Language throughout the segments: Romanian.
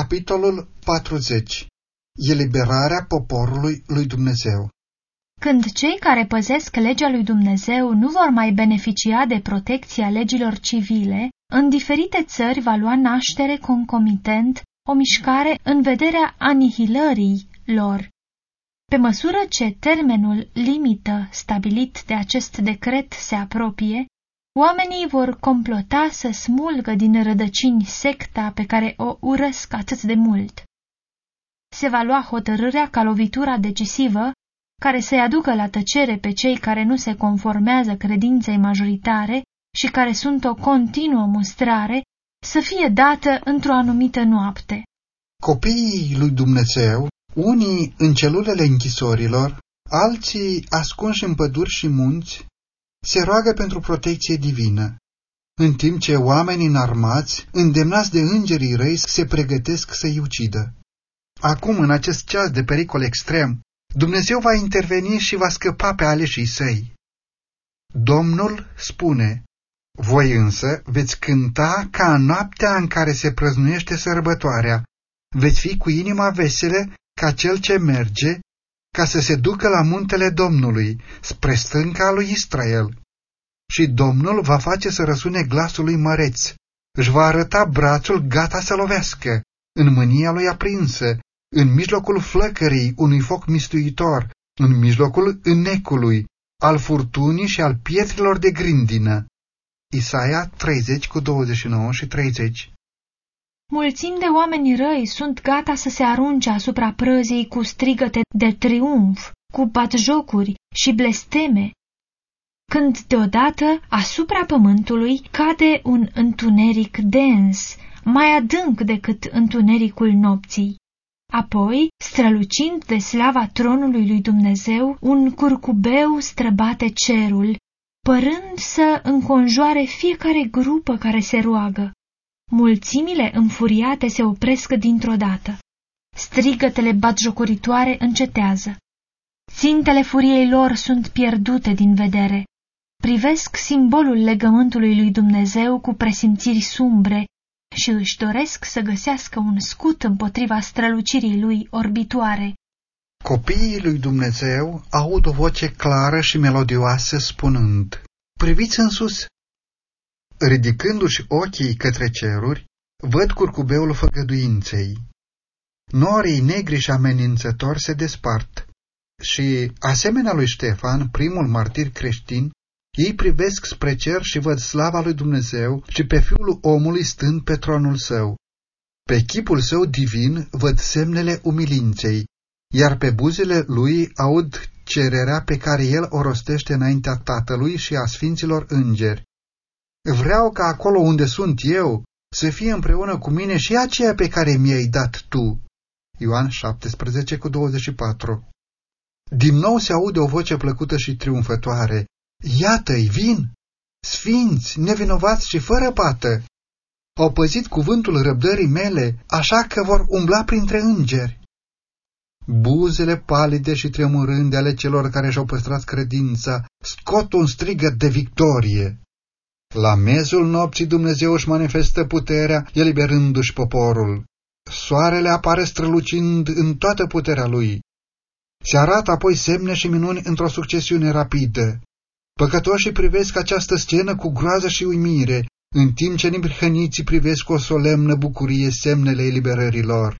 Capitolul 40 Eliberarea poporului lui Dumnezeu Când cei care păzesc legea lui Dumnezeu nu vor mai beneficia de protecția legilor civile, în diferite țări va lua naștere concomitent o mișcare în vederea anihilării lor. Pe măsură ce termenul limită stabilit de acest decret se apropie, Oamenii vor complota să smulgă din rădăcini secta pe care o urăsc atât de mult. Se va lua hotărârea ca lovitura decisivă care să-i aducă la tăcere pe cei care nu se conformează credinței majoritare și care sunt o continuă mustrare, să fie dată într-o anumită noapte. Copiii lui Dumnezeu, unii în celulele închisorilor, alții ascunși în păduri și munți, se roagă pentru protecție divină, în timp ce oamenii înarmați, îndemnați de îngerii răi, se pregătesc să-i ucidă. Acum, în acest ceas de pericol extrem, Dumnezeu va interveni și va scăpa pe aleșii săi. Domnul spune, voi însă veți cânta ca în noaptea în care se prăznuiește sărbătoarea, veți fi cu inima vesele ca cel ce merge ca să se ducă la muntele Domnului, spre stânca lui Israel. Și Domnul va face să răsune glasul lui măreț, își va arăta brațul gata să lovească, în mânia lui aprinsă, în mijlocul flăcării unui foc mistuitor, în mijlocul înnecului, al furtunii și al pietrilor de grindină. Isaia 30 cu 29 și 30 Mulțimi de oameni răi sunt gata să se arunce asupra prăzii cu strigăte de triumf, cu batjocuri și blesteme, când deodată asupra pământului cade un întuneric dens, mai adânc decât întunericul nopții. Apoi, strălucind de slava tronului lui Dumnezeu, un curcubeu străbate cerul, părând să înconjoare fiecare grupă care se roagă. Mulțimile înfuriate se opresc dintr-o dată. Strigătele batjocoritoare încetează. Țintele furiei lor sunt pierdute din vedere. Privesc simbolul legământului lui Dumnezeu cu presimțiri sumbre și își doresc să găsească un scut împotriva strălucirii lui orbitoare. Copiii lui Dumnezeu aud o voce clară și melodioasă spunând, Priviți în sus, Ridicându-și ochii către ceruri, văd curcubeul făgăduinței. Norii negri și amenințători se despart și, asemenea lui Ștefan, primul martir creștin, ei privesc spre cer și văd slava lui Dumnezeu și pe Fiul omului stând pe tronul său. Pe chipul său divin văd semnele umilinței, iar pe buzele lui aud cererea pe care el o rostește înaintea Tatălui și a Sfinților Îngeri. Vreau ca acolo unde sunt eu să fie împreună cu mine și aceea pe care mi-ai dat tu. Ioan 17 cu 24 Din nou se aude o voce plăcută și triumfătoare. Iată-i, vin! Sfinți, nevinovați și fără pată! Au păzit cuvântul răbdării mele, așa că vor umbla printre îngeri. Buzele palide și tremurânde ale celor care și-au păstrat credința scot un strigăt de victorie. La mezul nopții Dumnezeu își manifestă puterea, eliberându-și poporul. Soarele apare strălucind în toată puterea lui. Se arată apoi semne și minuni într-o succesiune rapidă. Păcătoșii privesc această scenă cu groază și uimire, în timp ce neprihăniții privesc cu o solemnă bucurie semnele eliberărilor.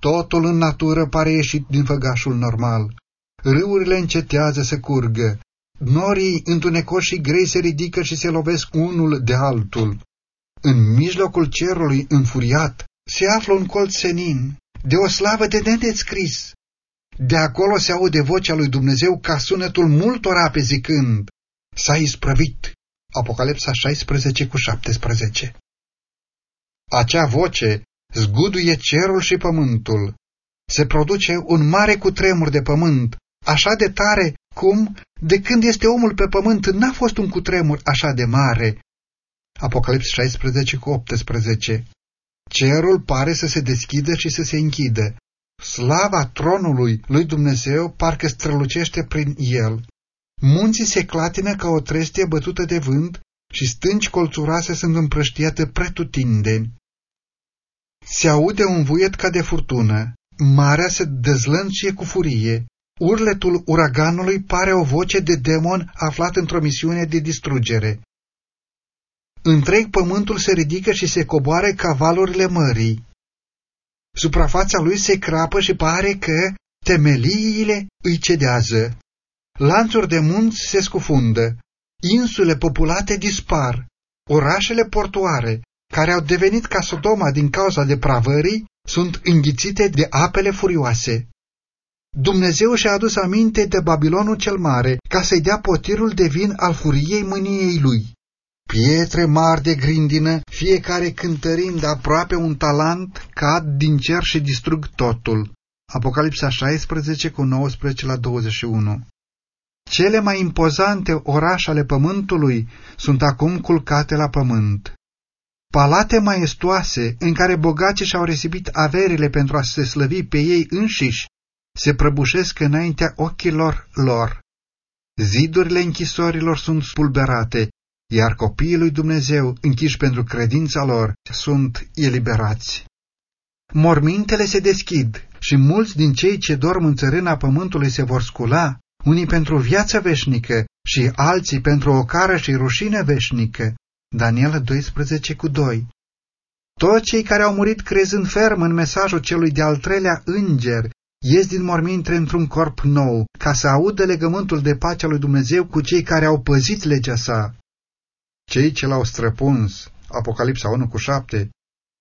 Totul în natură pare ieșit din făgașul normal. Râurile încetează să curgă, Norii întunecoși și grei se ridică și se lovesc unul de altul. În mijlocul cerului înfuriat se află un colț senin, de o slavă de nedescris. De acolo se aude vocea lui Dumnezeu ca sunetul multor ape zicând, S-a isprăvit. Apocalipsa 16 cu 17 Acea voce zguduie cerul și pământul. Se produce un mare cutremur de pământ, așa de tare cum, de când este omul pe pământ, n-a fost un cutremur așa de mare. Apocalips 16 cu 18 Cerul pare să se deschidă și să se închidă. Slava tronului lui Dumnezeu parcă strălucește prin el. Munții se clatină ca o trestie bătută de vânt și stânci colțuroase sunt împrăștiate pretutindeni. Se aude un vuiet ca de furtună, marea se dezlănțuie cu furie, urletul uraganului pare o voce de demon aflat într-o misiune de distrugere. Întreg pământul se ridică și se coboare ca valurile mării. Suprafața lui se crapă și pare că temeliile îi cedează. Lanțuri de munți se scufundă, insule populate dispar, orașele portoare, care au devenit ca Sodoma din cauza depravării, sunt înghițite de apele furioase. Dumnezeu și-a adus aminte de Babilonul cel mare ca să-i dea potirul de vin al furiei mâniei lui. Pietre mari de grindină, fiecare cântărind aproape un talent, cad din cer și distrug totul. Apocalipsa 16 cu 19 la 21 Cele mai impozante orașe ale pământului sunt acum culcate la pământ. Palate maestoase în care bogacii și-au resipit averile pentru a se slăvi pe ei înșiși se prăbușesc înaintea ochilor lor. Zidurile închisorilor sunt spulberate, iar copiii lui Dumnezeu, închiși pentru credința lor, sunt eliberați. Mormintele se deschid și mulți din cei ce dorm în țărâna pământului se vor scula, unii pentru viață veșnică și alții pentru o cară și rușine veșnică. Daniel 12 cu 2 Toți cei care au murit crezând ferm în mesajul celui de-al treilea înger ies din morminte într-un corp nou, ca să audă legământul de pace al lui Dumnezeu cu cei care au păzit legea sa. Cei ce l-au străpuns, Apocalipsa 1 cu 7,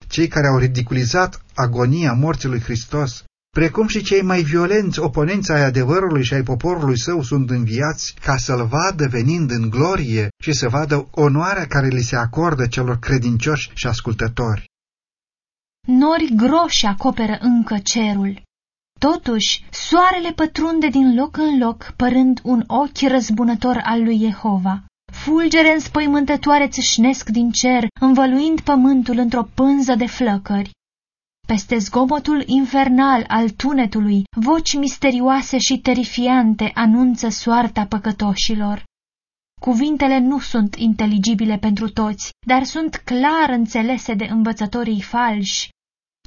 cei care au ridiculizat agonia morții lui Hristos, precum și cei mai violenți oponenți ai adevărului și ai poporului său sunt înviați ca să-l vadă venind în glorie și să vadă onoarea care li se acordă celor credincioși și ascultători. Nori groși acoperă încă cerul. Totuși, soarele pătrunde din loc în loc, părând un ochi răzbunător al lui Jehova. Fulgere înspăimântătoare țâșnesc din cer, învăluind pământul într-o pânză de flăcări. Peste zgomotul infernal al tunetului, voci misterioase și terifiante anunță soarta păcătoșilor. Cuvintele nu sunt inteligibile pentru toți, dar sunt clar înțelese de învățătorii falși,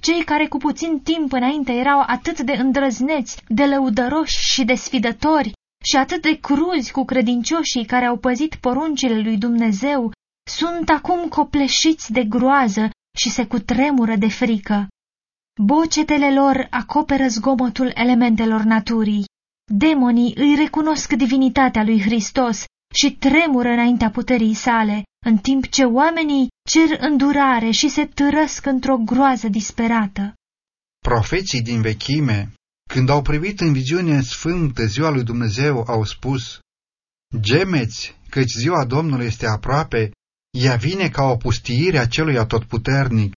cei care cu puțin timp înainte erau atât de îndrăzneți, de lăudăroși și de sfidători și atât de cruzi cu credincioșii care au păzit poruncile lui Dumnezeu, sunt acum copleșiți de groază și se cutremură de frică. Bocetele lor acoperă zgomotul elementelor naturii. Demonii îi recunosc divinitatea lui Hristos și tremură înaintea puterii sale, în timp ce oamenii cer îndurare și se târăsc într-o groază disperată. Profeții din vechime, când au privit în viziune sfântă ziua lui Dumnezeu, au spus, Gemeți, căci ziua Domnului este aproape, ea vine ca o pustiire a celui atotputernic.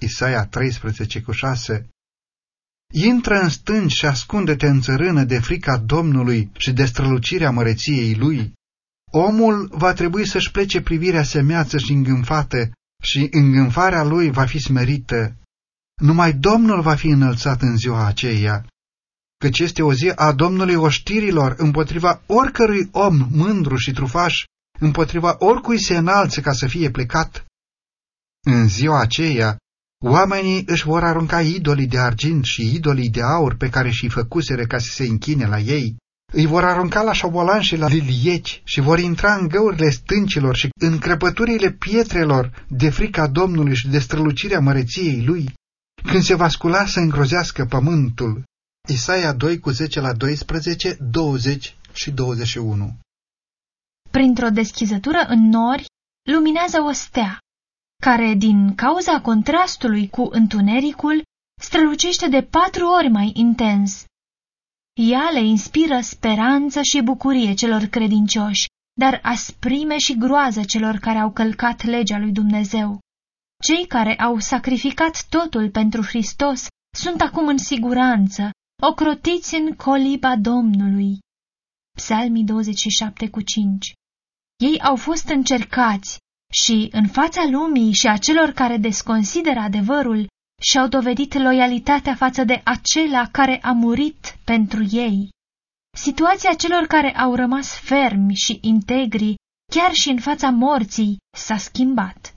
Isaia 13 cu 6 Intră în stânci și ascunde-te în țărână de frica Domnului și de strălucirea măreției Lui. Omul va trebui să-și plece privirea semeață și îngânfată și îngânfarea lui va fi smerită. Numai Domnul va fi înălțat în ziua aceea, căci este o zi a Domnului oștirilor împotriva oricărui om mândru și trufaș, împotriva oricui se înalță ca să fie plecat. În ziua aceea, oamenii își vor arunca idolii de argint și idolii de aur pe care și-i făcuseră ca să se închine la ei. Îi vor arunca la șobolan și la lilieci și vor intra în găurile stâncilor și în crăpăturile pietrelor de frica Domnului și de strălucirea măreției lui, când se va scula să îngrozească pământul. Isaia 2 cu 10 la 12, 20 și 21 Printr-o deschizătură în nori, luminează o stea, care, din cauza contrastului cu întunericul, strălucește de patru ori mai intens ea le inspiră speranță și bucurie celor credincioși, dar asprime și groază celor care au călcat legea lui Dumnezeu. Cei care au sacrificat totul pentru Hristos sunt acum în siguranță, ocrotiți în coliba Domnului. Psalmii 27 cu 5 Ei au fost încercați și, în fața lumii și a celor care desconsideră adevărul, și-au dovedit loialitatea față de acela care a murit pentru ei. Situația celor care au rămas fermi și integri, chiar și în fața morții, s-a schimbat.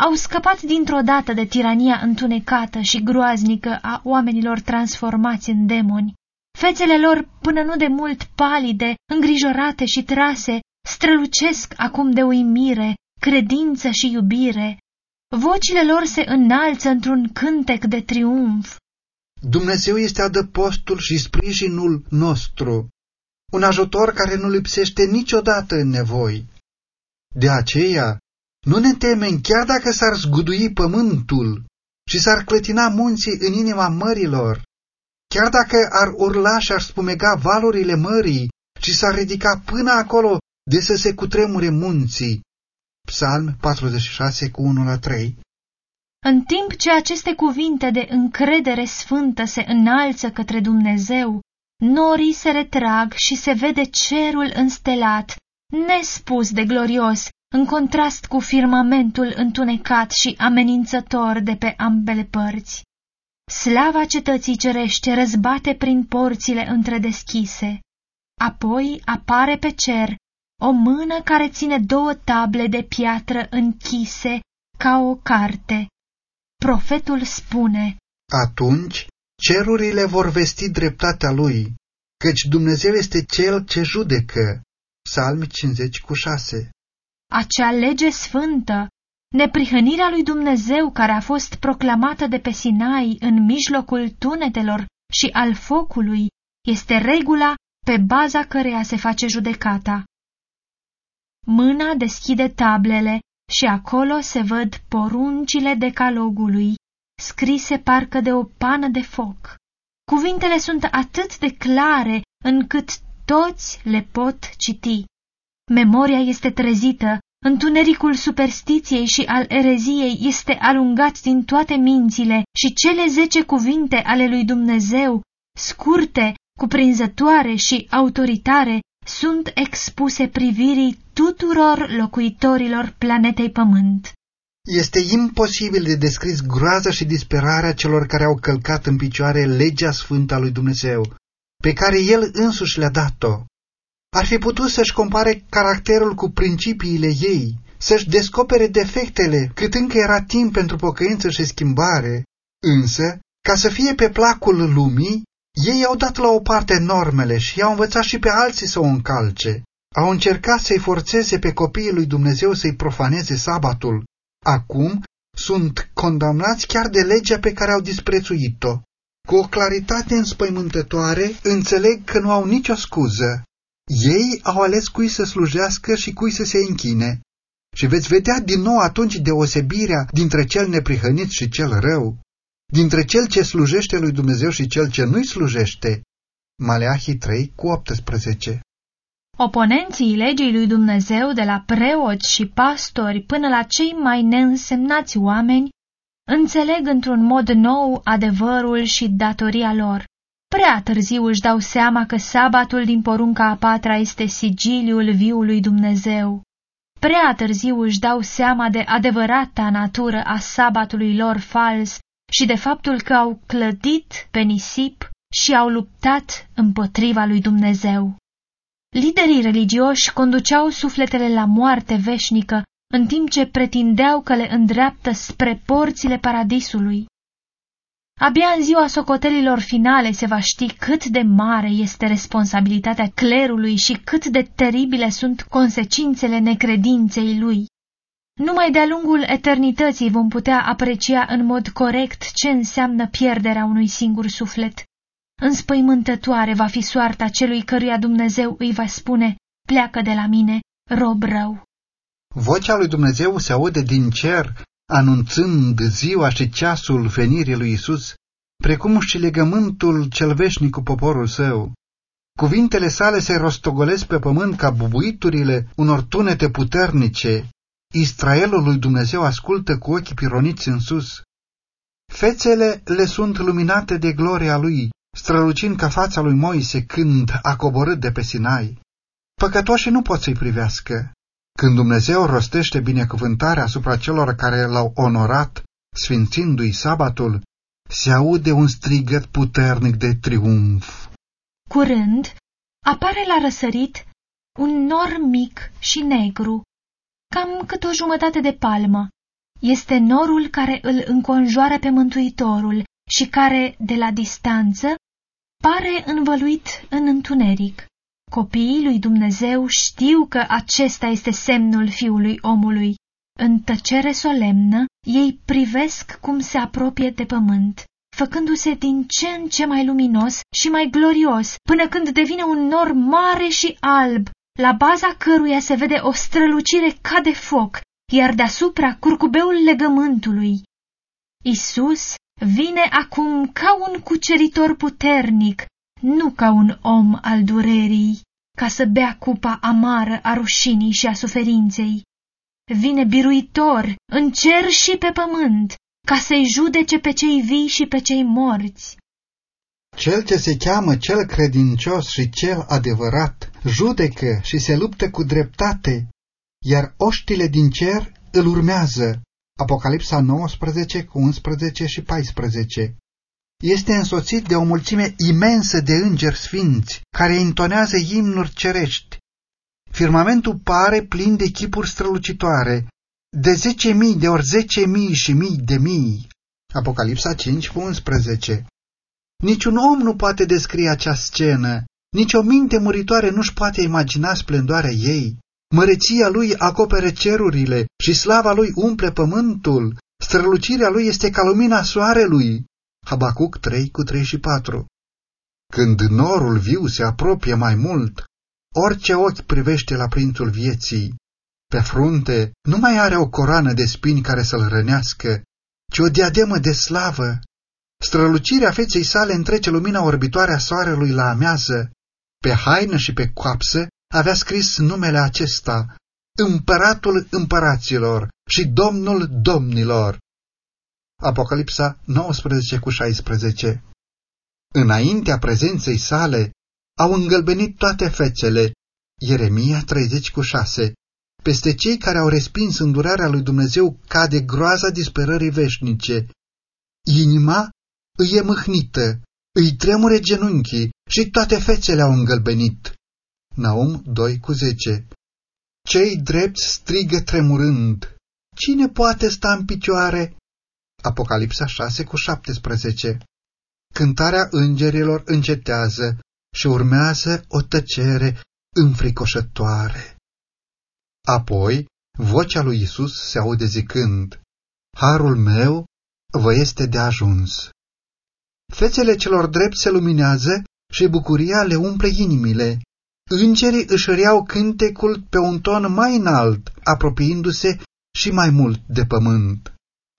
au scăpat dintr-o dată de tirania întunecată și groaznică a oamenilor transformați în demoni. Fețele lor, până nu de mult palide, îngrijorate și trase, strălucesc acum de uimire, credință și iubire. Vocile lor se înalță într-un cântec de triumf. Dumnezeu este adăpostul și sprijinul nostru, un ajutor care nu lipsește niciodată în nevoi. De aceea, nu ne temem chiar dacă s-ar zgudui pământul și s-ar clătina munții în inima mărilor, chiar dacă ar urla și ar spumega valurile mării și s-ar ridica până acolo de să se cutremure munții. Psalm 46 cu 1 la 3 În timp ce aceste cuvinte de încredere sfântă se înalță către Dumnezeu, norii se retrag și se vede cerul înstelat, nespus de glorios, în contrast cu firmamentul întunecat și amenințător de pe ambele părți. Slava cetății cerește răzbate prin porțile întredeschise. Apoi apare pe cer o mână care ține două table de piatră închise ca o carte. Profetul spune, Atunci cerurile vor vesti dreptatea lui, căci Dumnezeu este cel ce judecă. Psalmi 50 cu 6 Acea lege sfântă, neprihănirea lui Dumnezeu care a fost proclamată de pe Sinai în mijlocul tunetelor și al focului, este regula pe baza căreia se face judecata. Mâna deschide tablele și acolo se văd poruncile decalogului, scrise parcă de o pană de foc. Cuvintele sunt atât de clare încât toți le pot citi. Memoria este trezită, întunericul superstiției și al ereziei este alungat din toate mințile și cele zece cuvinte ale lui Dumnezeu, scurte, cuprinzătoare și autoritare, sunt expuse privirii tuturor locuitorilor planetei Pământ. Este imposibil de descris groaza și disperarea celor care au călcat în picioare legea sfântă a lui Dumnezeu, pe care El însuși le-a dat-o. Ar fi putut să-și compare caracterul cu principiile ei, să-și descopere defectele cât încă era timp pentru pocăință și schimbare, însă, ca să fie pe placul lumii, ei au dat la o parte normele și i-au învățat și pe alții să o încalce. Au încercat să-i forțeze pe copiii lui Dumnezeu să-i profaneze sabatul. Acum sunt condamnați chiar de legea pe care au disprețuit-o. Cu o claritate înspăimântătoare, înțeleg că nu au nicio scuză. Ei au ales cui să slujească și cui să se închine. Și veți vedea din nou atunci deosebirea dintre cel neprihănit și cel rău dintre cel ce slujește lui Dumnezeu și cel ce nu-i slujește. Maleahii 3 cu 18 Oponenții legii lui Dumnezeu, de la preoți și pastori până la cei mai neînsemnați oameni, înțeleg într-un mod nou adevărul și datoria lor. Prea târziu își dau seama că sabatul din porunca a patra este sigiliul viului Dumnezeu. Prea târziu își dau seama de adevărata natură a sabatului lor fals și de faptul că au clădit pe nisip și au luptat împotriva lui Dumnezeu. Liderii religioși conduceau sufletele la moarte veșnică, în timp ce pretindeau că le îndreaptă spre porțile paradisului. Abia în ziua socotelilor finale se va ști cât de mare este responsabilitatea clerului și cât de teribile sunt consecințele necredinței lui. Numai de-a lungul eternității vom putea aprecia în mod corect ce înseamnă pierderea unui singur suflet. Înspăimântătoare va fi soarta celui căruia Dumnezeu îi va spune, pleacă de la mine, rob rău. Vocea lui Dumnezeu se aude din cer, anunțând ziua și ceasul venirii lui Isus, precum și legământul cel veșnic cu poporul său. Cuvintele sale se rostogolesc pe pământ ca bubuiturile unor tunete puternice, Israelul lui Dumnezeu ascultă cu ochii pironiți în sus. Fețele le sunt luminate de gloria lui, strălucind ca fața lui Moise când a coborât de pe Sinai. Păcătoșii nu pot să-i privească. Când Dumnezeu rostește binecuvântarea asupra celor care l-au onorat, sfințindu-i sabatul, se aude un strigăt puternic de triumf. Curând, apare la răsărit un nor mic și negru cam cât o jumătate de palmă. este norul care îl înconjoară pe Mântuitorul și care, de la distanță, pare învăluit în întuneric. Copiii lui Dumnezeu știu că acesta este semnul fiului omului. În tăcere solemnă, ei privesc cum se apropie de pământ, făcându-se din ce în ce mai luminos și mai glorios, până când devine un nor mare și alb, la baza căruia se vede o strălucire ca de foc, iar deasupra curcubeul legământului. Isus vine acum ca un cuceritor puternic, nu ca un om al durerii, ca să bea cupa amară a rușinii și a suferinței. Vine biruitor în cer și pe pământ, ca să-i judece pe cei vii și pe cei morți. Cel ce se cheamă cel credincios și cel adevărat judecă și se luptă cu dreptate, iar oștile din cer îl urmează. Apocalipsa 19 cu 11 și 14 este însoțit de o mulțime imensă de îngeri sfinți, care intonează imnuri cerești. Firmamentul pare plin de chipuri strălucitoare, de zece mii de ori zece mii și mii de mii. Apocalipsa 5 cu 11 Niciun om nu poate descrie acea scenă, nici o minte muritoare nu-și poate imagina splendoarea ei. Măreția lui acopere cerurile și slava lui umple pământul. Strălucirea lui este ca lumina soarelui. Habacuc 3 cu 3 și 4 Când norul viu se apropie mai mult, orice ochi privește la prințul vieții. Pe frunte nu mai are o coroană de spini care să-l rănească, ci o diademă de slavă. Strălucirea feței sale întrece lumina orbitoare a soarelui la amează. Pe haină și pe coapsă avea scris numele acesta, Împăratul împăraților și Domnul domnilor. Apocalipsa 19 cu 16 Înaintea prezenței sale au îngălbenit toate fețele, Ieremia 30 cu 6. Peste cei care au respins îndurarea lui Dumnezeu cade groaza disperării veșnice. Inima îi e mâhnită, îi tremure genunchii și toate fețele au îngălbenit. Naum 2 cu 10 Cei drepți strigă tremurând. Cine poate sta în picioare? Apocalipsa 6 cu 17 Cântarea îngerilor încetează și urmează o tăcere înfricoșătoare. Apoi, vocea lui Isus se aude zicând, Harul meu vă este de ajuns. Fețele celor drepți se luminează și bucuria le umple inimile. Îngerii își reau cântecul pe un ton mai înalt, apropiindu-se și mai mult de pământ.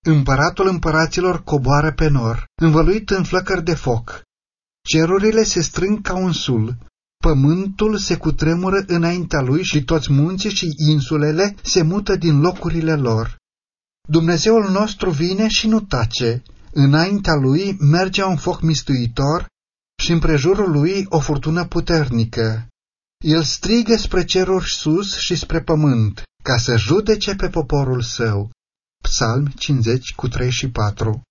Împăratul împăraților coboară pe nor, învăluit în flăcări de foc. Cerurile se strâng ca un sul, pământul se cutremură înaintea lui și toți munții și insulele se mută din locurile lor. Dumnezeul nostru vine și nu tace, înaintea lui merge un foc mistuitor și împrejurul lui o furtună puternică. El strigă spre ceruri sus și spre pământ, ca să judece pe poporul său. Psalm 50 cu 3 și 4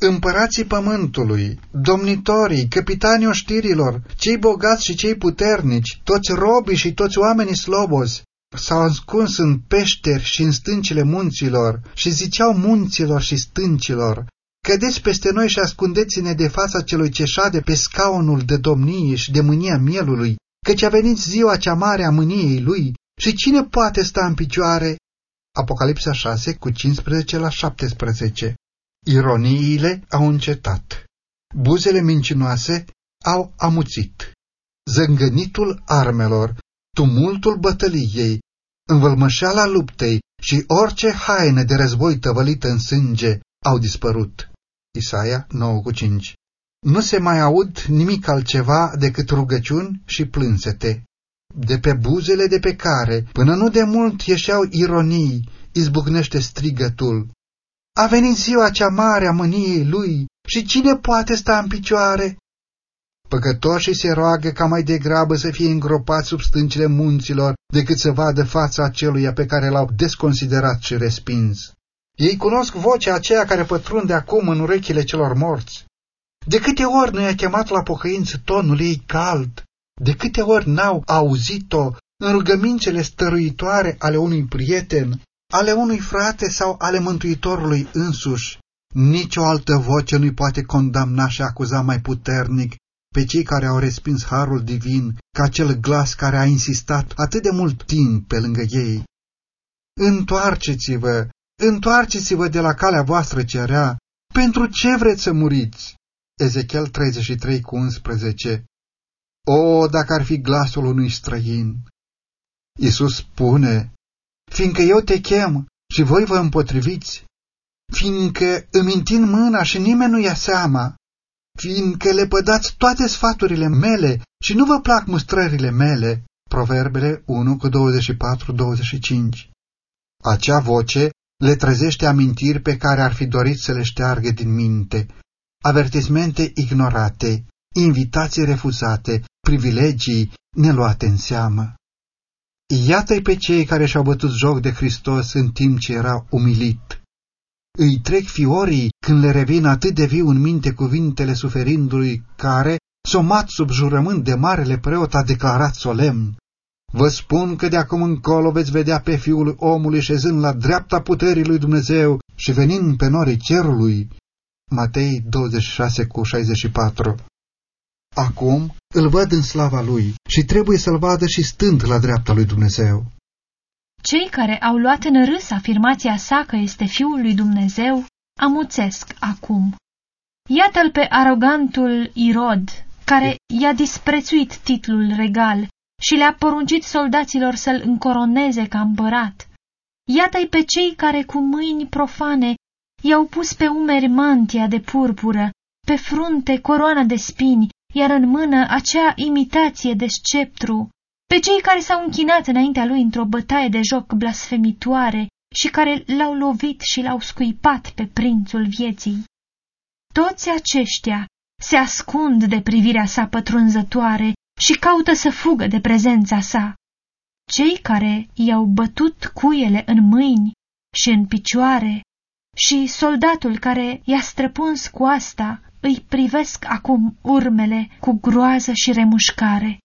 Împărații pământului, domnitorii, capitanii oștirilor, cei bogați și cei puternici, toți robii și toți oamenii slobozi, s-au ascuns în peșteri și în stâncile munților și ziceau munților și stâncilor, Cădeți peste noi și ascundeți-ne de fața celui ce șade pe scaunul de domnie și de mânia mielului, căci a venit ziua cea mare a mâniei lui și cine poate sta în picioare? Apocalipsa 6 cu 15 la 17 Ironiile au încetat. Buzele mincinoase au amuțit. Zângănitul armelor, tumultul bătăliei, învălmășeala luptei și orice haină de război tăvălită în sânge au dispărut. Isaia 9,5 Nu se mai aud nimic altceva decât rugăciuni și plânsete. De pe buzele de pe care, până nu de mult ieșeau ironii, izbucnește strigătul. A venit ziua cea mare a mâniei lui și cine poate sta în picioare? Păcătoșii se roagă ca mai degrabă să fie îngropați sub stâncile munților decât să vadă fața aceluia pe care l-au desconsiderat și respins. Ei cunosc vocea aceea care pătrunde acum în urechile celor morți. De câte ori nu i-a chemat la pocăință tonul ei cald? De câte ori n-au auzit-o în rugămințele stăruitoare ale unui prieten? ale unui frate sau ale Mântuitorului însuși. Nici o altă voce nu-i poate condamna și acuza mai puternic pe cei care au respins harul divin ca acel glas care a insistat atât de mult timp pe lângă ei. Întoarceți-vă, întoarceți-vă de la calea voastră cerea, pentru ce vreți să muriți? Ezechiel 33 cu 11 O, dacă ar fi glasul unui străin! Iisus spune, fiindcă eu te chem și voi vă împotriviți, fiindcă îmi întind mâna și nimeni nu ia seama, fiindcă le pădați toate sfaturile mele și nu vă plac mustrările mele. Proverbele 1 cu 24-25 Acea voce le trezește amintiri pe care ar fi dorit să le șteargă din minte, avertismente ignorate, invitații refuzate, privilegii neluate în seamă. Iată-i pe cei care și-au bătut joc de Hristos în timp ce era umilit. Îi trec fiorii când le revin atât de viu în minte cuvintele suferindului care, somat sub jurământ de marele preot, a declarat solemn. Vă spun că de acum încolo veți vedea pe fiul omului șezând la dreapta puterii lui Dumnezeu și venind pe norii cerului. Matei 26 cu 64 Acum îl văd în slava lui și trebuie să-l vadă și stând la dreapta lui Dumnezeu. Cei care au luat în râs afirmația sa că este Fiul lui Dumnezeu amuțesc acum. Iată-l pe arogantul Irod, care i-a disprețuit titlul regal și le-a poruncit soldaților să-l încoroneze ca împărat. Iată-i pe cei care cu mâini profane i-au pus pe umeri mantia de purpură, pe frunte coroana de spini, iar în mână acea imitație de sceptru, pe cei care s-au închinat înaintea lui într-o bătaie de joc blasfemitoare și care l-au lovit și l-au scuipat pe prințul vieții. Toți aceștia se ascund de privirea sa pătrunzătoare și caută să fugă de prezența sa. Cei care i-au bătut cuiele în mâini și în picioare și soldatul care i-a străpuns cu asta îi privesc acum urmele cu groază și remușcare.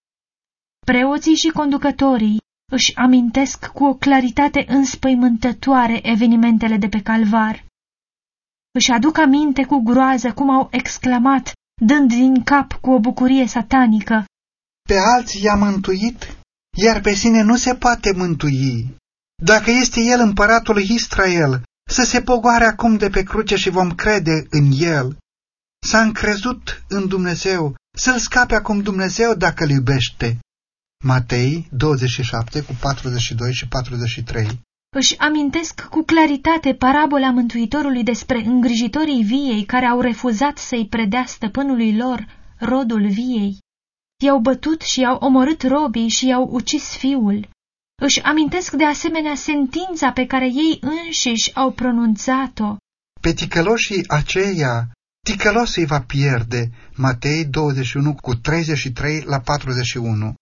Preoții și conducătorii își amintesc cu o claritate înspăimântătoare evenimentele de pe calvar. Își aduc aminte cu groază cum au exclamat, dând din cap cu o bucurie satanică. Pe alții i-a mântuit, iar pe sine nu se poate mântui. Dacă este el împăratul Israel, să se pogoare acum de pe cruce și vom crede în el. S-a încrezut în Dumnezeu, să-l scape acum Dumnezeu dacă îl iubește. Matei 27 cu 42 și 43 Își amintesc cu claritate parabola Mântuitorului despre îngrijitorii viei care au refuzat să-i predea stăpânului lor rodul viei. I-au bătut și i-au omorât robii și i-au ucis fiul. Își amintesc de asemenea sentința pe care ei înșiși au pronunțat-o. Pe ticăloșii aceia, ticălosul va pierde. Matei 21 cu 33 la 41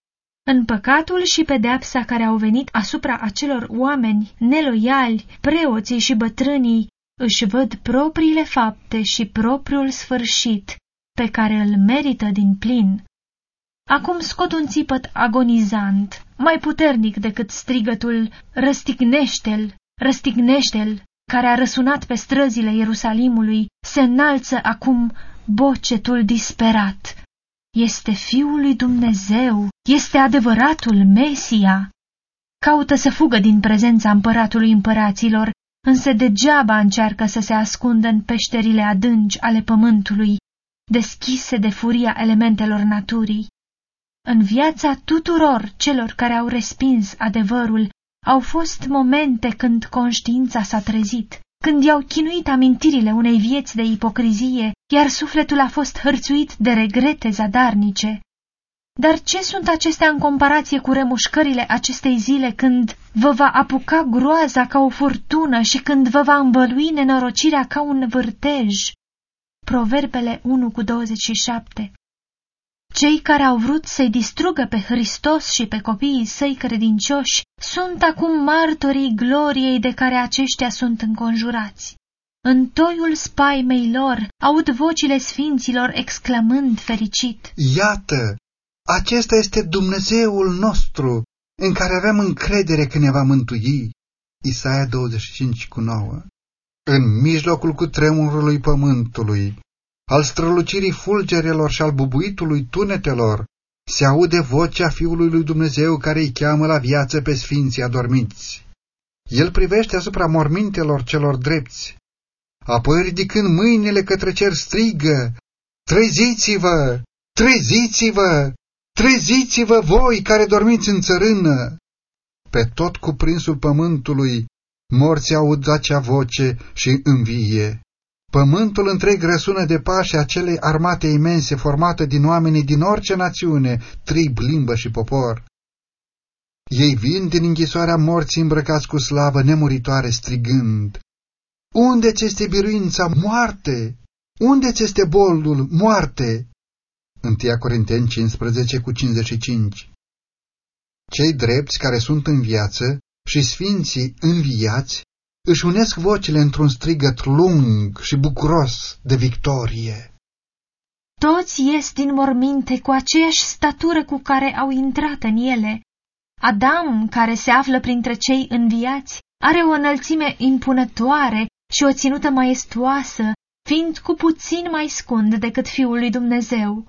în păcatul și pedeapsa care au venit asupra acelor oameni neloiali, preoții și bătrânii își văd propriile fapte și propriul sfârșit, pe care îl merită din plin. Acum scot un țipăt agonizant, mai puternic decât strigătul Răstignește-l, răstignește-l, care a răsunat pe străzile Ierusalimului, se înalță acum bocetul disperat este Fiul lui Dumnezeu, este adevăratul Mesia. Caută să fugă din prezența împăratului împăraților, însă degeaba încearcă să se ascundă în peșterile adânci ale pământului, deschise de furia elementelor naturii. În viața tuturor celor care au respins adevărul, au fost momente când conștiința s-a trezit, când i-au chinuit amintirile unei vieți de ipocrizie, iar sufletul a fost hărțuit de regrete zadarnice. Dar ce sunt acestea în comparație cu remușcările acestei zile când vă va apuca groaza ca o furtună și când vă va învălui nenorocirea ca un vârtej? Proverbele 1 cu 27 cei care au vrut să-i distrugă pe Hristos și pe copiii săi credincioși sunt acum martorii gloriei de care aceștia sunt înconjurați. În toiul spaimei lor aud vocile sfinților exclamând fericit. Iată, acesta este Dumnezeul nostru, în care avem încredere că ne va mântui. Isaia 25 cu 9. În mijlocul cu tremurului pământului, al strălucirii fulgerelor și al bubuitului tunetelor, se aude vocea Fiului lui Dumnezeu care îi cheamă la viață pe sfinții adormiți. El privește asupra mormintelor celor drepți. Apoi, ridicând mâinile către cer, strigă, Treziți-vă! Treziți-vă! Treziți-vă voi care dormiți în țărână! Pe tot cuprinsul pământului, morții aud acea voce și învie. Pământul întreg răsună de pașii acelei armate imense formată din oamenii din orice națiune, trib, limbă și popor. Ei vin din închisoarea morții îmbrăcați cu slavă nemuritoare, strigând, Unde ți este biruința, moarte? Unde ți este boldul, moarte? 1 Corinteni 15 cu 55 Cei drepți care sunt în viață și sfinții înviați își unesc vocile într-un strigăt lung și bucuros de victorie. Toți ies din morminte cu aceeași statură cu care au intrat în ele. Adam, care se află printre cei înviați, are o înălțime impunătoare și o ținută maestoasă, fiind cu puțin mai scund decât Fiul lui Dumnezeu.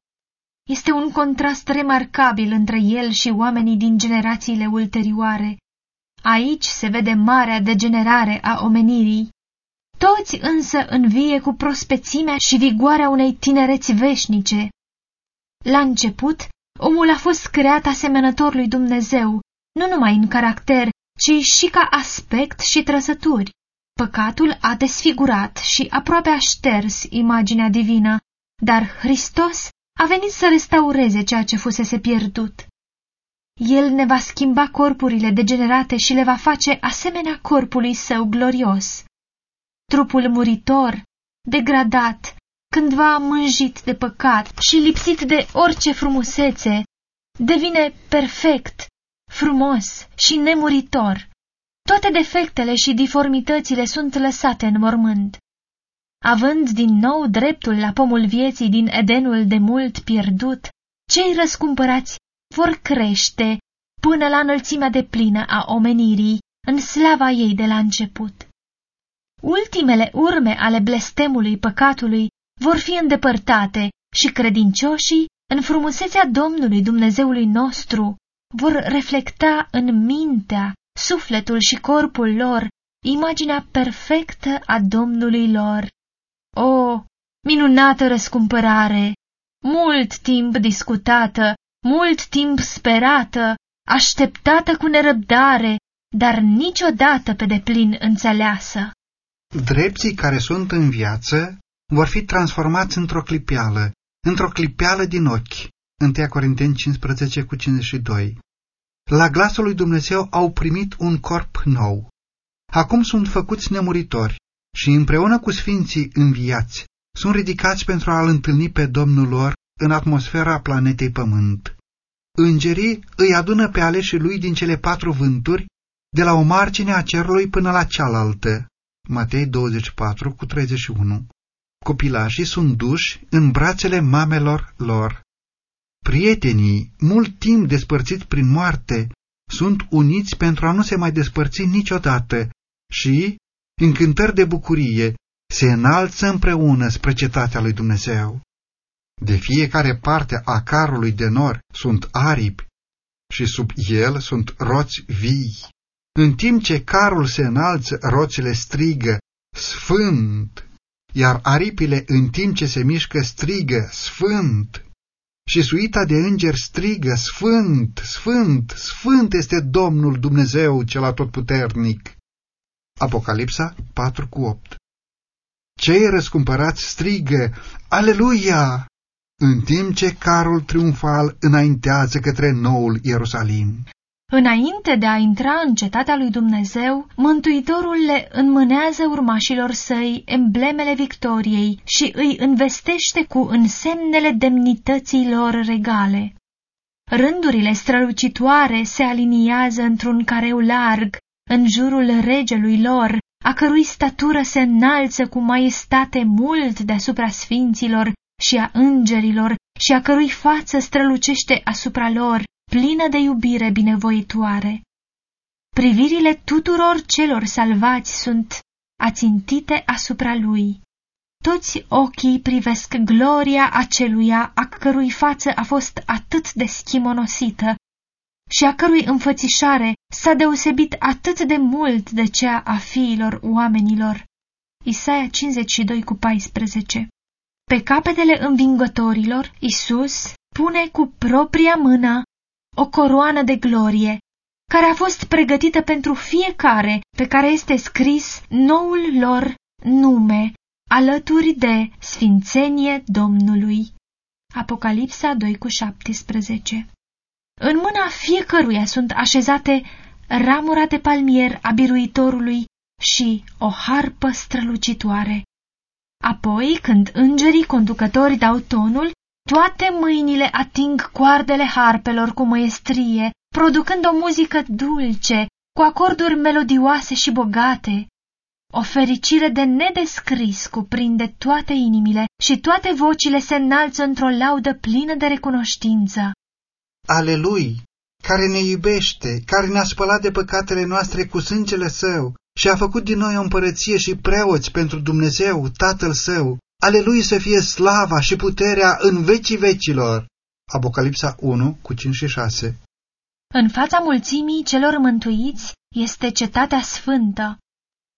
Este un contrast remarcabil între el și oamenii din generațiile ulterioare. Aici se vede marea degenerare a omenirii. Toți însă învie cu prospețimea și vigoarea unei tinereți veșnice. La început, omul a fost creat asemănător lui Dumnezeu, nu numai în caracter, ci și ca aspect și trăsături. Păcatul a desfigurat și aproape a șters imaginea divină, dar Hristos a venit să restaureze ceea ce fusese pierdut. El ne va schimba corpurile degenerate și le va face asemenea corpului său glorios. Trupul muritor, degradat, cândva mânjit de păcat și lipsit de orice frumusețe, devine perfect, frumos și nemuritor. Toate defectele și diformitățile sunt lăsate în mormânt. Având din nou dreptul la pomul vieții din Edenul de mult pierdut, cei răscumpărați vor crește până la înălțimea de plină a omenirii, în slava ei de la început. Ultimele urme ale blestemului păcatului vor fi îndepărtate și credincioșii, în frumusețea Domnului Dumnezeului nostru, vor reflecta în mintea, sufletul și corpul lor imaginea perfectă a Domnului lor. O, minunată răscumpărare! Mult timp discutată, mult timp sperată, așteptată cu nerăbdare, dar niciodată pe deplin înțeleasă. Drepții care sunt în viață vor fi transformați într-o clipeală, într-o clipeală din ochi. 1 Corinteni 15 cu 52 La glasul lui Dumnezeu au primit un corp nou. Acum sunt făcuți nemuritori și împreună cu sfinții înviați sunt ridicați pentru a-L întâlni pe Domnul lor în atmosfera planetei Pământ. Îngerii îi adună pe aleșii lui din cele patru vânturi, de la o margine a cerului până la cealaltă. Matei 24 cu 31 Copilașii sunt duși în brațele mamelor lor. Prietenii, mult timp despărțiți prin moarte, sunt uniți pentru a nu se mai despărți niciodată și, în cântări de bucurie, se înalță împreună spre cetatea lui Dumnezeu. De fiecare parte a carului de nor sunt aripi și sub el sunt roți vii. În timp ce carul se înalță, roțile strigă, Sfânt! Iar aripile în timp ce se mișcă strigă, Sfânt! Și suita de îngeri strigă, Sfânt, Sfânt, Sfânt este Domnul Dumnezeu cel atotputernic. Apocalipsa 4 cu 8 Cei răscumpărați strigă, Aleluia! În timp ce carul triumfal înaintează către noul Ierusalim. Înainte de a intra în cetatea lui Dumnezeu, Mântuitorul le înmânează urmașilor săi emblemele victoriei și îi învestește cu însemnele demnității lor regale. Rândurile strălucitoare se aliniază într-un careu larg în jurul regelui lor, a cărui statură se înalță cu maestate mult deasupra sfinților și a îngerilor și a cărui față strălucește asupra lor, plină de iubire binevoitoare. privirile tuturor celor salvați sunt ațintite asupra lui. Toți ochii privesc gloria aceluia a cărui față a fost atât de schimonosită și a cărui înfățișare s-a deosebit atât de mult de cea a fiilor oamenilor. Isaia 52 cu 14 Pe capetele învingătorilor, Isus pune cu propria mână o coroană de glorie, care a fost pregătită pentru fiecare pe care este scris noul lor nume, alături de Sfințenie Domnului. Apocalipsa 2 cu 17 În mâna fiecăruia sunt așezate ramura de palmier a biruitorului și o harpă strălucitoare. Apoi, când îngerii conducători dau tonul, toate mâinile ating coardele harpelor cu măestrie, producând o muzică dulce, cu acorduri melodioase și bogate. O fericire de nedescris cuprinde toate inimile și toate vocile se înalță într-o laudă plină de recunoștință. Ale lui, care ne iubește, care ne-a spălat de păcatele noastre cu sângele său și a făcut din noi o împărăție și preoți pentru Dumnezeu, Tatăl său, ale lui să fie slava și puterea în vecii vecilor. Apocalipsa 1 cu 5 și 6 În fața mulțimii celor mântuiți este cetatea sfântă.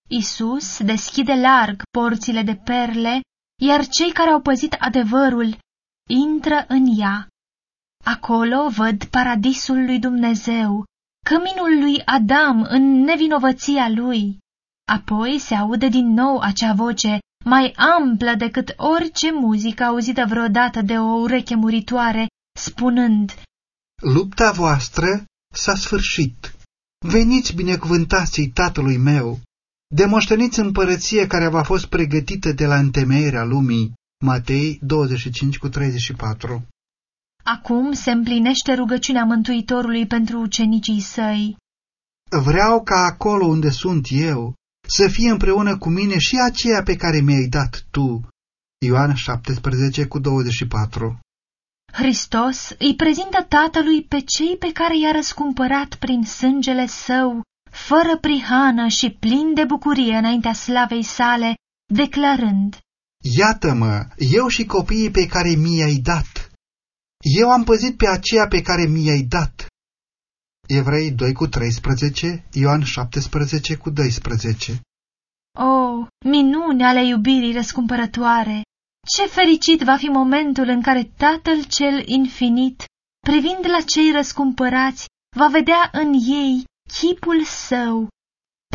Isus deschide larg porțile de perle, iar cei care au păzit adevărul intră în ea. Acolo văd paradisul lui Dumnezeu, căminul lui Adam în nevinovăția lui. Apoi se aude din nou acea voce, mai amplă decât orice muzică auzită vreodată de o ureche muritoare, spunând, Lupta voastră s-a sfârșit. Veniți binecuvântații tatălui meu, demoșteniți împărăție care v-a fost pregătită de la întemeierea lumii. Matei 25 cu 34 Acum se împlinește rugăciunea Mântuitorului pentru ucenicii săi. Vreau ca acolo unde sunt eu să fie împreună cu mine și aceea pe care mi-ai dat tu. Ioan 17 cu 24 Hristos îi prezintă Tatălui pe cei pe care i-a răscumpărat prin sângele său, fără prihană și plin de bucurie înaintea slavei sale, declarând, Iată-mă, eu și copiii pe care mi-ai dat. Eu am păzit pe aceea pe care mi-ai dat. Evrei 2 cu 13, Ioan 17 cu 12 O, oh, minune ale iubirii răscumpărătoare! Ce fericit va fi momentul în care Tatăl cel infinit, privind la cei răscumpărați, va vedea în ei chipul său,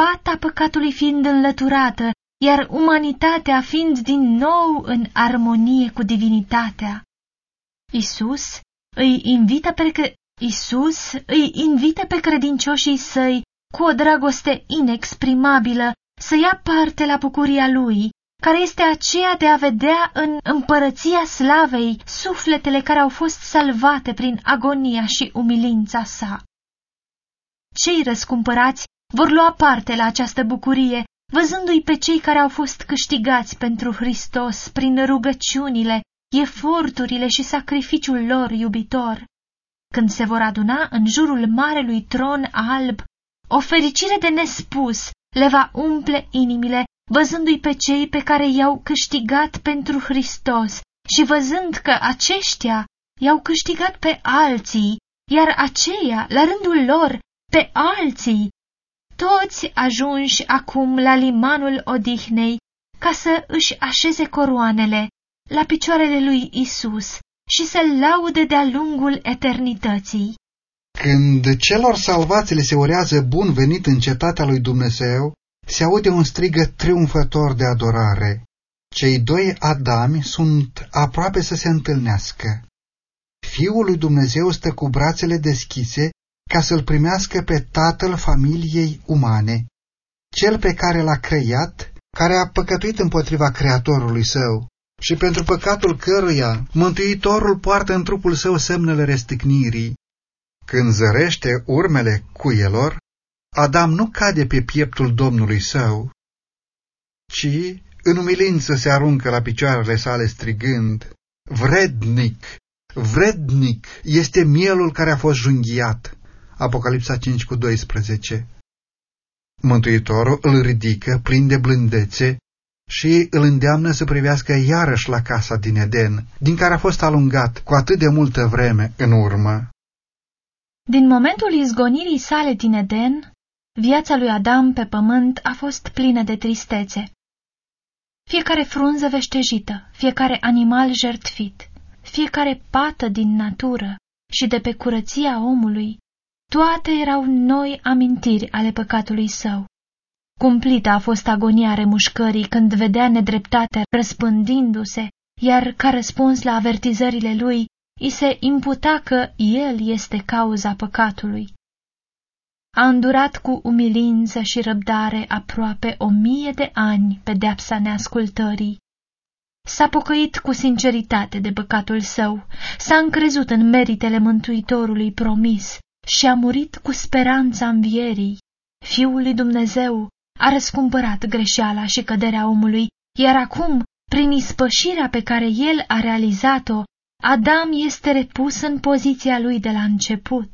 pata păcatului fiind înlăturată, iar umanitatea fiind din nou în armonie cu divinitatea. Isus îi invită pe, Isus îi invită pe credincioșii săi cu o dragoste inexprimabilă să ia parte la bucuria lui, care este aceea de a vedea în împărăția slavei sufletele care au fost salvate prin agonia și umilința sa. Cei răscumpărați vor lua parte la această bucurie, văzându-i pe cei care au fost câștigați pentru Hristos prin rugăciunile, eforturile și sacrificiul lor iubitor. Când se vor aduna în jurul marelui tron alb, o fericire de nespus le va umple inimile, văzându-i pe cei pe care i-au câștigat pentru Hristos și văzând că aceștia i-au câștigat pe alții, iar aceia, la rândul lor, pe alții, toți ajunși acum la limanul odihnei ca să își așeze coroanele la picioarele lui Isus și să laude de-a lungul eternității. Când celor salvați le se urează bun venit în cetatea lui Dumnezeu, se aude un strigă triumfător de adorare. Cei doi Adami sunt aproape să se întâlnească. Fiul lui Dumnezeu stă cu brațele deschise ca să-l primească pe tatăl familiei umane, cel pe care l-a creat, care a păcătuit împotriva creatorului său și pentru păcatul căruia Mântuitorul poartă în trupul său semnele restâcnirii. Când zărește urmele cuielor, Adam nu cade pe pieptul Domnului său, ci în umilință se aruncă la picioarele sale strigând, Vrednic, vrednic este mielul care a fost junghiat. Apocalipsa 5 cu 12 Mântuitorul îl ridică plin de blândețe și îl îndeamnă să privească iarăși la casa din Eden, din care a fost alungat cu atât de multă vreme în urmă. Din momentul izgonirii sale din Eden, viața lui Adam pe pământ a fost plină de tristețe. Fiecare frunză veștejită, fiecare animal jertfit, fiecare pată din natură și de pe curăția omului, toate erau noi amintiri ale păcatului său. Cumplită a fost agonia remușcării când vedea nedreptatea răspândindu-se, iar ca răspuns la avertizările lui, i se imputa că el este cauza păcatului. A îndurat cu umilință și răbdare aproape o mie de ani pedeapsa neascultării. S-a pocăit cu sinceritate de păcatul său, s-a încrezut în meritele Mântuitorului promis și a murit cu speranța învierii. Fiul lui Dumnezeu a răscumpărat greșeala și căderea omului, iar acum, prin ispășirea pe care el a realizat-o, Adam este repus în poziția lui de la început.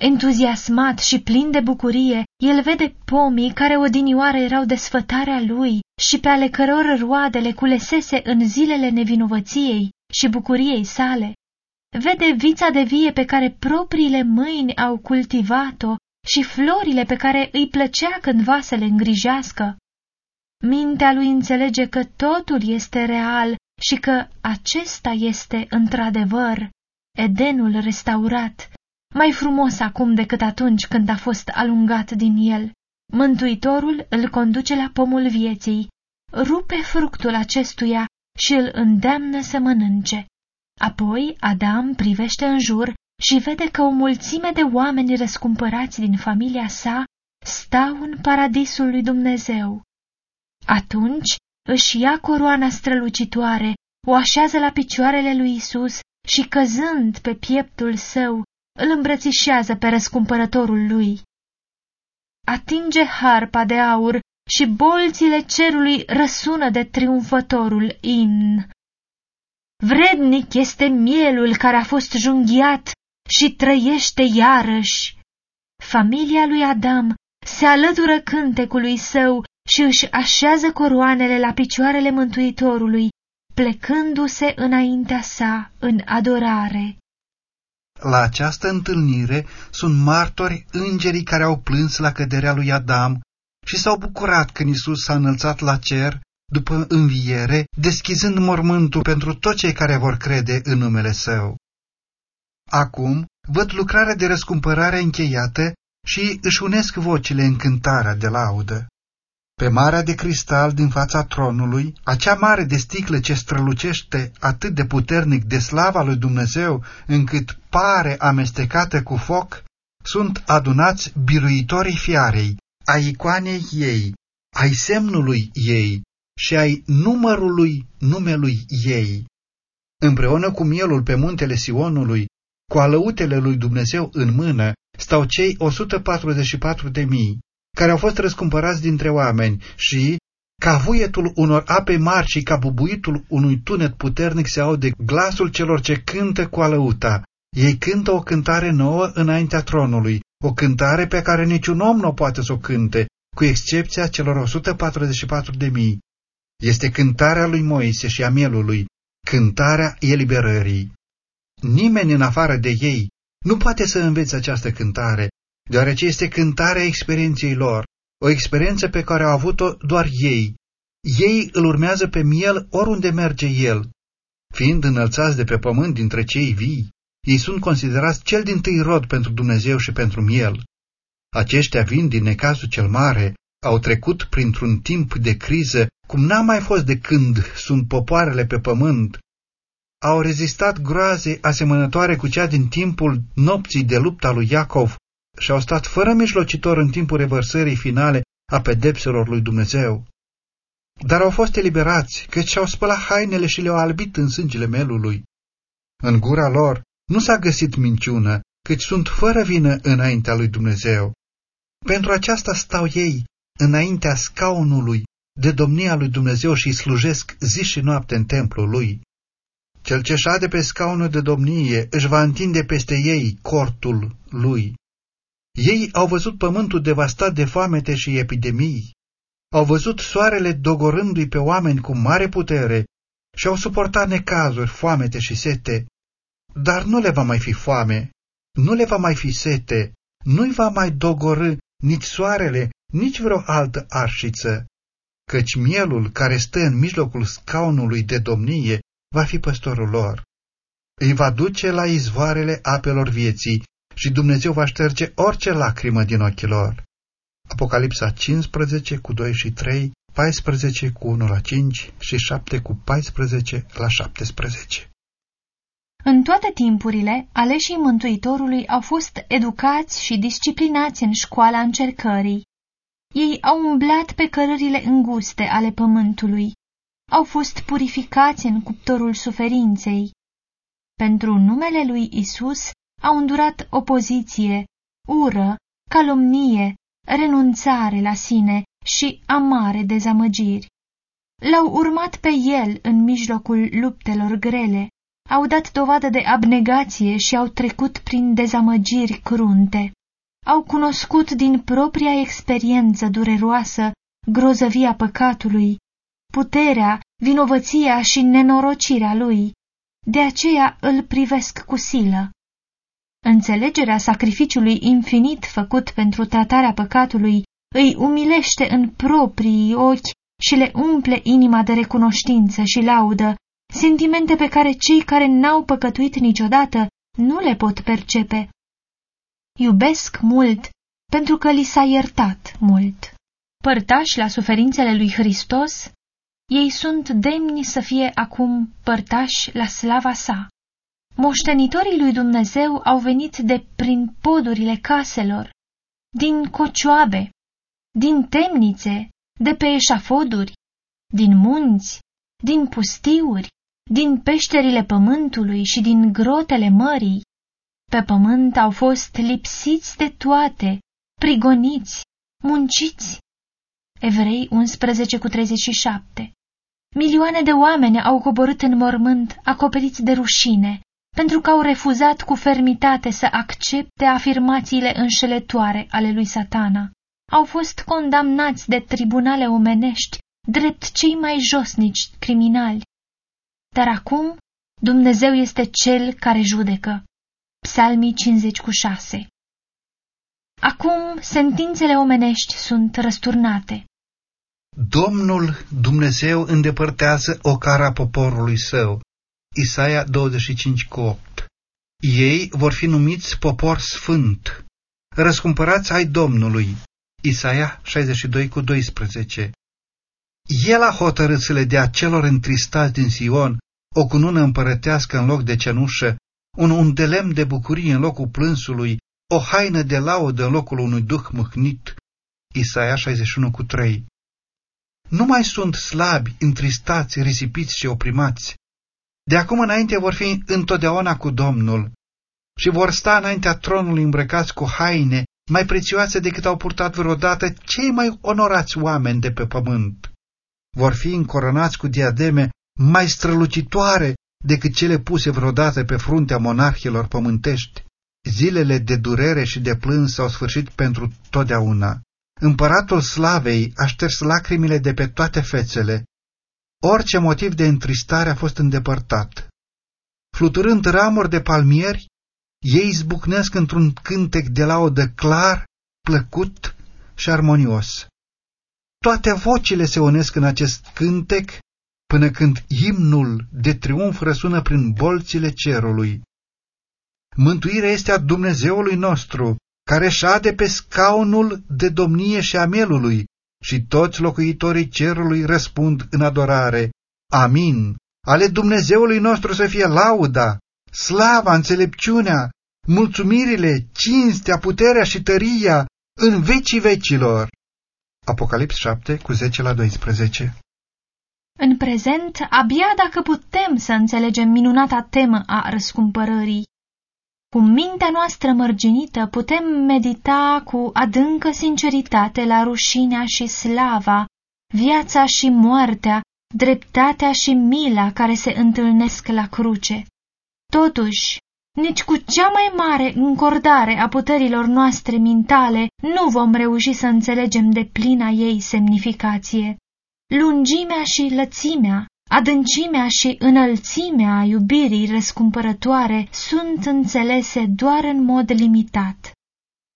Entuziasmat și plin de bucurie, el vede pomii care odinioară erau desfătarea lui și pe ale căror roadele culesese în zilele nevinovăției și bucuriei sale. Vede vița de vie pe care propriile mâini au cultivat-o și florile pe care îi plăcea cândva să le îngrijească. Mintea lui înțelege că totul este real și că acesta este, într-adevăr, Edenul restaurat, mai frumos acum decât atunci când a fost alungat din el. Mântuitorul îl conduce la pomul vieții, rupe fructul acestuia și îl îndeamnă să mănânce. Apoi Adam privește în jur și vede că o mulțime de oameni răscumpărați din familia sa stau în paradisul lui Dumnezeu. Atunci își ia coroana strălucitoare, o așează la picioarele lui Isus și căzând pe pieptul său, îl îmbrățișează pe răscumpărătorul lui. Atinge harpa de aur și bolțile cerului răsună de triumfătorul in. Vrednic este mielul care a fost junghiat și trăiește iarăși. Familia lui Adam se alătură cântecului său și își așează coroanele la picioarele Mântuitorului, plecându-se înaintea sa în adorare. La această întâlnire sunt martori îngerii care au plâns la căderea lui Adam și s-au bucurat când Isus s-a înălțat la cer după înviere, deschizând mormântul pentru toți cei care vor crede în numele Său. Acum văd lucrarea de răscumpărare încheiată și își unesc vocile în cântarea de laudă. Pe marea de cristal din fața tronului, acea mare de sticlă ce strălucește atât de puternic de slava lui Dumnezeu, încât pare amestecată cu foc, sunt adunați biruitorii fiarei, ai icoanei ei, ai semnului ei și ai numărului numelui ei. Împreună cu mielul pe muntele Sionului, cu alăutele lui Dumnezeu în mână, stau cei 144 de mii, care au fost răscumpărați dintre oameni și, ca vuietul unor ape mari și ca bubuitul unui tunet puternic se aude glasul celor ce cântă cu alăuta. Ei cântă o cântare nouă înaintea tronului, o cântare pe care niciun om nu poate să o cânte, cu excepția celor 144 de mii. Este cântarea lui Moise și a mielului, cântarea eliberării. Nimeni în afară de ei nu poate să învețe această cântare, deoarece este cântarea experienței lor, o experiență pe care au avut-o doar ei. Ei îl urmează pe miel oriunde merge el. Fiind înălțați de pe pământ dintre cei vii, ei sunt considerați cel din tâi rod pentru Dumnezeu și pentru miel. Aceștia vin din necazul cel mare, au trecut printr-un timp de criză cum n-a mai fost de când sunt popoarele pe pământ. Au rezistat groaze asemănătoare cu cea din timpul nopții de lupta lui Iacov și au stat fără mijlocitor în timpul revărsării finale a pedepselor lui Dumnezeu. Dar au fost eliberați, căci și-au spălat hainele și le-au albit în sângele melului. În gura lor nu s-a găsit minciună, căci sunt fără vină înaintea lui Dumnezeu. Pentru aceasta stau ei înaintea scaunului de domnia lui Dumnezeu și slujesc zi și noapte în templul lui. Cel ce șade pe scaunul de domnie își va întinde peste ei cortul lui. Ei au văzut pământul devastat de foamete și epidemii, au văzut soarele dogorându-i pe oameni cu mare putere și au suportat necazuri, foamete și sete, dar nu le va mai fi foame, nu le va mai fi sete, nu-i va mai dogorâ nici soarele, nici vreo altă arșiță, căci mielul care stă în mijlocul scaunului de domnie va fi păstorul lor. Îi va duce la izvoarele apelor vieții și Dumnezeu va șterge orice lacrimă din ochii lor. Apocalipsa 15 cu 2 și 3, 14 cu 1 la 5 și 7 cu 14 la 17. În toate timpurile, aleșii Mântuitorului au fost educați și disciplinați în școala încercării. Ei au umblat pe cărările înguste ale pământului, au fost purificați în cuptorul suferinței. Pentru numele lui Isus au îndurat opoziție, ură, calomnie, renunțare la sine și amare dezamăgiri. L-au urmat pe el în mijlocul luptelor grele, au dat dovadă de abnegație și au trecut prin dezamăgiri crunte. Au cunoscut din propria experiență dureroasă grozăvia păcatului, puterea, vinovăția și nenorocirea lui. De aceea îl privesc cu silă. Înțelegerea sacrificiului infinit făcut pentru tratarea păcatului îi umilește în proprii ochi și le umple inima de recunoștință și laudă, sentimente pe care cei care n-au păcătuit niciodată nu le pot percepe. Iubesc mult pentru că li s-a iertat mult. Părtași la suferințele lui Hristos, ei sunt demni să fie acum părtași la slava sa. Moștenitorii lui Dumnezeu au venit de prin podurile caselor, din cocioabe, din temnițe, de pe eșafoduri, din munți, din pustiuri, din peșterile pământului și din grotele mării. Pe pământ au fost lipsiți de toate, prigoniți, munciți. Evrei 11 cu 37 Milioane de oameni au coborât în mormânt, acoperiți de rușine, pentru că au refuzat cu fermitate să accepte afirmațiile înșelătoare ale lui satana. Au fost condamnați de tribunale omenești, drept cei mai josnici criminali. Dar acum Dumnezeu este Cel care judecă. Psalmii 56 Acum sentințele omenești sunt răsturnate. Domnul Dumnezeu îndepărtează ocara poporului său. Isaia 25 cu 8 Ei vor fi numiți popor sfânt. Răscumpărați ai Domnului. Isaia 62 cu 12 El a hotărât să le dea celor întristați din Sion o cunună împărătească în loc de cenușă, un undelem de bucurie în locul plânsului, o haină de laudă în locul unui duh mâhnit. Isaia 61 cu 3 Nu mai sunt slabi, întristați, risipiți și oprimați. De acum înainte vor fi întotdeauna cu Domnul și vor sta înaintea tronului îmbrăcați cu haine mai prețioase decât au purtat vreodată cei mai onorați oameni de pe pământ. Vor fi încoronați cu diademe mai strălucitoare decât cele puse vreodată pe fruntea monarhilor pământești. Zilele de durere și de plâns s-au sfârșit pentru totdeauna. Împăratul slavei a șters lacrimile de pe toate fețele. Orice motiv de întristare a fost îndepărtat. Fluturând ramuri de palmieri, ei zbucnesc într-un cântec de laudă clar, plăcut și armonios. Toate vocile se unesc în acest cântec până când imnul de triumf răsună prin bolțile cerului. Mântuirea este a Dumnezeului nostru, care șade pe scaunul de domnie și a mielului, și toți locuitorii cerului răspund în adorare. Amin. Ale Dumnezeului nostru să fie lauda, slava, înțelepciunea, mulțumirile, cinstea, puterea și tăria în vecii vecilor. Apocalips 7 cu 10 la 12 În prezent, abia dacă putem să înțelegem minunata temă a răscumpărării. Cu mintea noastră mărginită putem medita cu adâncă sinceritate la rușinea și slava, viața și moartea, dreptatea și mila care se întâlnesc la cruce. Totuși, nici cu cea mai mare încordare a puterilor noastre mintale nu vom reuși să înțelegem de plina ei semnificație. Lungimea și lățimea, adâncimea și înălțimea iubirii răscumpărătoare sunt înțelese doar în mod limitat.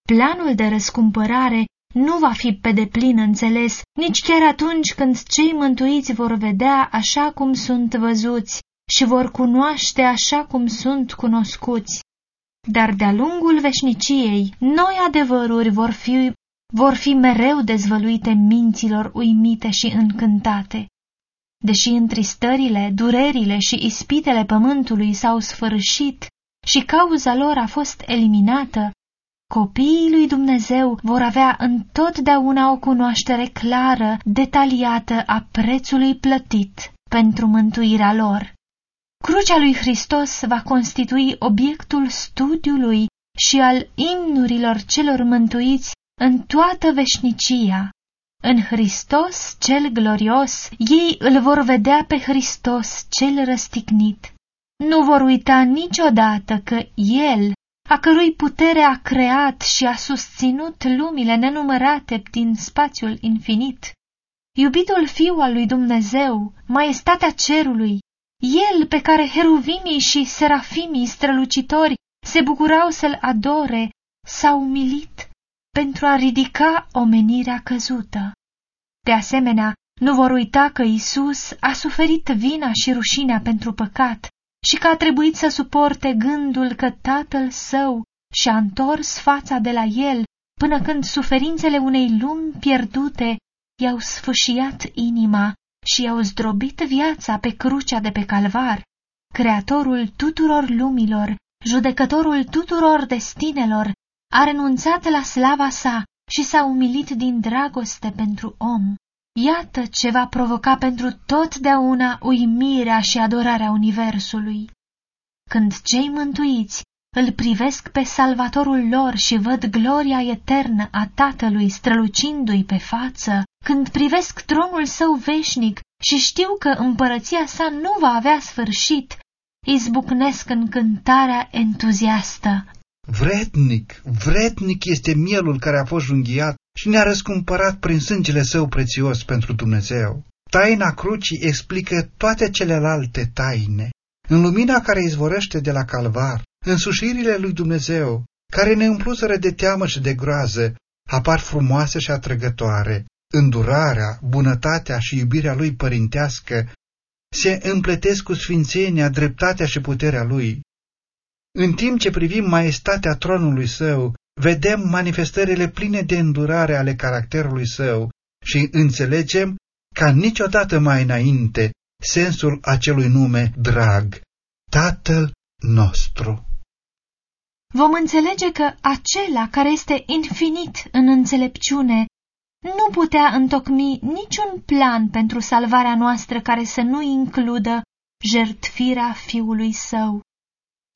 Planul de răscumpărare nu va fi pe deplin înțeles nici chiar atunci când cei mântuiți vor vedea așa cum sunt văzuți și vor cunoaște așa cum sunt cunoscuți. Dar de-a lungul veșniciei, noi adevăruri vor fi, vor fi mereu dezvăluite minților uimite și încântate. Deși întristările, durerile și ispitele pământului s-au sfârșit și cauza lor a fost eliminată, copiii lui Dumnezeu vor avea întotdeauna o cunoaștere clară, detaliată a prețului plătit pentru mântuirea lor. Crucea lui Hristos va constitui obiectul studiului și al imnurilor celor mântuiți în toată veșnicia. În Hristos cel glorios, ei îl vor vedea pe Hristos cel răstignit. Nu vor uita niciodată că El, a cărui putere a creat și a susținut lumile nenumărate din spațiul infinit, iubitul Fiu al lui Dumnezeu, maestatea cerului, el pe care heruvimii și serafimii strălucitori se bucurau să-l adore, s-a umilit pentru a ridica omenirea căzută. De asemenea, nu vor uita că Isus a suferit vina și rușinea pentru păcat și că a trebuit să suporte gândul că tatăl său și-a întors fața de la el până când suferințele unei lumi pierdute i-au sfâșiat inima și i-au zdrobit viața pe crucea de pe calvar, creatorul tuturor lumilor, judecătorul tuturor destinelor, a renunțat la slava sa și s-a umilit din dragoste pentru om. Iată ce va provoca pentru totdeauna uimirea și adorarea Universului. Când cei mântuiți îl privesc pe salvatorul lor și văd gloria eternă a Tatălui strălucindu-i pe față, când privesc tronul său veșnic și știu că împărăția sa nu va avea sfârșit, izbucnesc în cântarea entuziastă. Vrednic, vrednic este mielul care a fost junghiat și ne-a răscumpărat prin sângele său prețios pentru Dumnezeu. Taina crucii explică toate celelalte taine. În lumina care izvorăște de la calvar, însușirile lui Dumnezeu, care ne umpluseră de teamă și de groază, apar frumoase și atrăgătoare. Îndurarea, bunătatea și iubirea lui părintească se împletesc cu sfințenia, dreptatea și puterea lui. În timp ce privim maestatea tronului său, vedem manifestările pline de îndurare ale caracterului său și înțelegem ca niciodată mai înainte sensul acelui nume drag, Tatăl nostru vom înțelege că acela care este infinit în înțelepciune nu putea întocmi niciun plan pentru salvarea noastră care să nu includă jertfirea fiului său.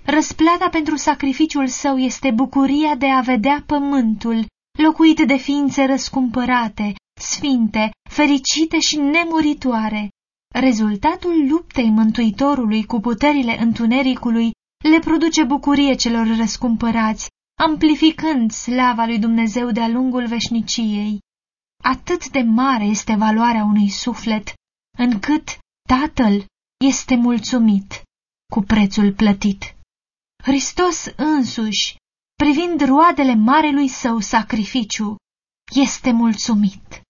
Răsplata pentru sacrificiul său este bucuria de a vedea pământul locuit de ființe răscumpărate, sfinte, fericite și nemuritoare. Rezultatul luptei Mântuitorului cu puterile întunericului le produce bucurie celor răscumpărați, amplificând slava lui Dumnezeu de-a lungul veșniciei. Atât de mare este valoarea unui suflet, încât Tatăl este mulțumit cu prețul plătit. Hristos însuși, privind roadele marelui său sacrificiu, este mulțumit.